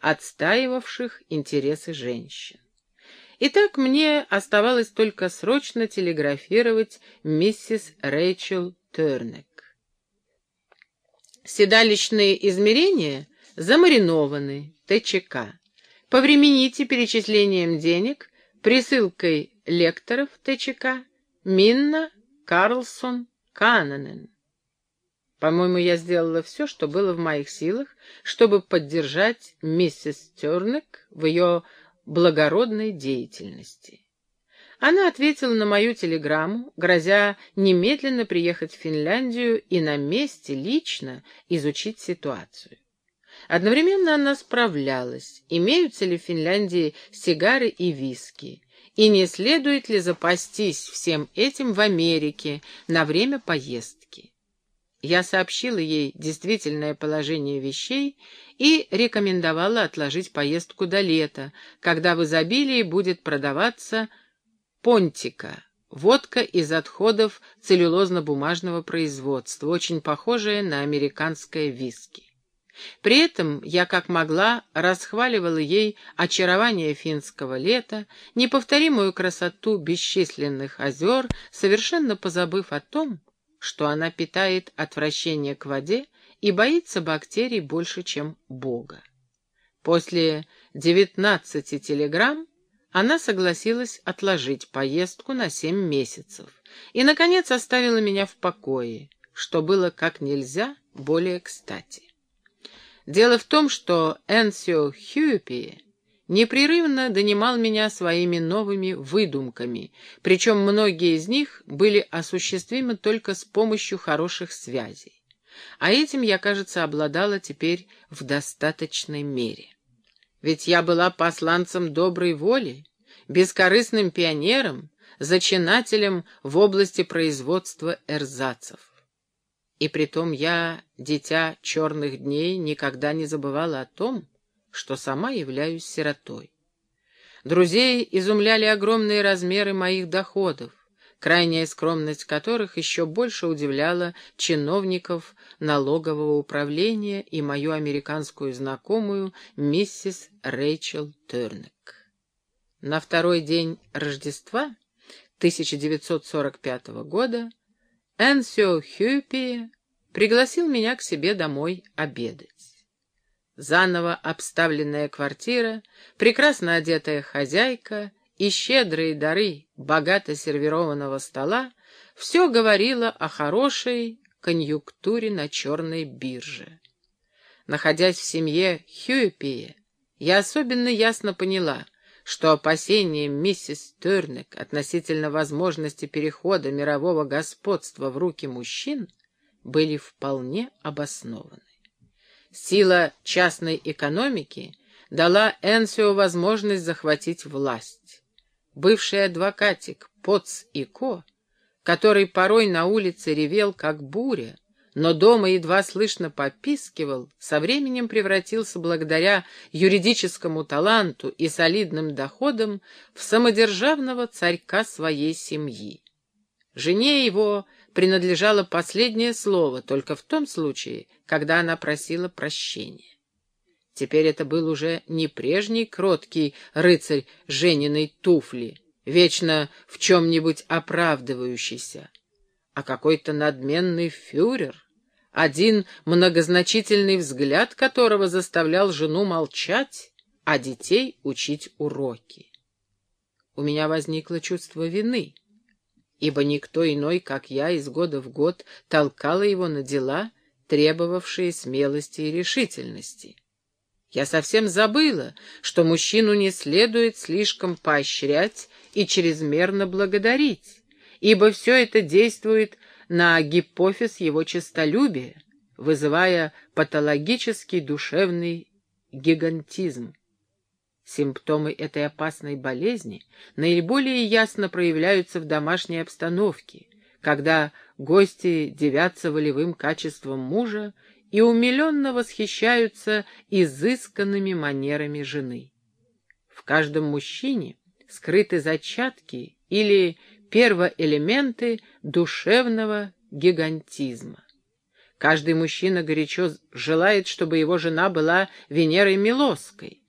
отстаивавших интересы женщин. Итак, мне оставалось только срочно телеграфировать миссис Рэйчел Тернек. Седалищные измерения замаринованы, ТЧК. Повремените перечислением денег, присылкой лекторов ТЧК, Минна, Карлсон, Кананен. По-моему, я сделала все, что было в моих силах, чтобы поддержать миссис Тернек в ее благородной деятельности. Она ответила на мою телеграмму, грозя немедленно приехать в Финляндию и на месте лично изучить ситуацию. Одновременно она справлялась, имеются ли в Финляндии сигары и виски, и не следует ли запастись всем этим в Америке на время поездки. Я сообщила ей действительное положение вещей и рекомендовала отложить поездку до лета, когда в изобилии будет продаваться понтика, водка из отходов целлюлозно-бумажного производства, очень похожая на американское виски. При этом я как могла расхваливала ей очарование финского лета, неповторимую красоту бесчисленных озер, совершенно позабыв о том, что она питает отвращение к воде и боится бактерий больше, чем Бога. После девятнадцати телеграмм она согласилась отложить поездку на семь месяцев и, наконец, оставила меня в покое, что было как нельзя более кстати. Дело в том, что Энсио Хьюпи непрерывно донимал меня своими новыми выдумками, причем многие из них были осуществимы только с помощью хороших связей. А этим я, кажется, обладала теперь в достаточной мере. Ведь я была посланцем доброй воли, бескорыстным пионером, зачинателем в области производства эрзацев. И притом я, дитя черных дней, никогда не забывала о том, что сама являюсь сиротой. Друзей изумляли огромные размеры моих доходов, крайняя скромность которых еще больше удивляла чиновников налогового управления и мою американскую знакомую миссис Рэйчел Тернек. На второй день Рождества 1945 года Энсио Хюпи пригласил меня к себе домой обедать. Заново обставленная квартира, прекрасно одетая хозяйка и щедрые дары богато сервированного стола — все говорило о хорошей конъюнктуре на черной бирже. Находясь в семье Хьюпия, я особенно ясно поняла — что опасения миссис Тернек относительно возможности перехода мирового господства в руки мужчин были вполне обоснованы. Сила частной экономики дала Энсио возможность захватить власть. Бывший адвокатик Поц и Ко, который порой на улице ревел как буря, но дома едва слышно попискивал, со временем превратился благодаря юридическому таланту и солидным доходам в самодержавного царька своей семьи. Жене его принадлежало последнее слово только в том случае, когда она просила прощения. Теперь это был уже не прежний кроткий рыцарь Жениной туфли, вечно в чем-нибудь оправдывающийся, а какой-то надменный фюрер, один многозначительный взгляд которого заставлял жену молчать, а детей учить уроки. У меня возникло чувство вины, ибо никто иной, как я, из года в год толкала его на дела, требовавшие смелости и решительности. Я совсем забыла, что мужчину не следует слишком поощрять и чрезмерно благодарить, ибо все это действует на гипофиз его честолюбия, вызывая патологический душевный гигантизм. Симптомы этой опасной болезни наиболее ясно проявляются в домашней обстановке, когда гости девятся волевым качеством мужа и умиленно восхищаются изысканными манерами жены. В каждом мужчине скрыты зачатки или первоэлементы душевного гигантизма. Каждый мужчина горячо желает, чтобы его жена была Венерой Милосской.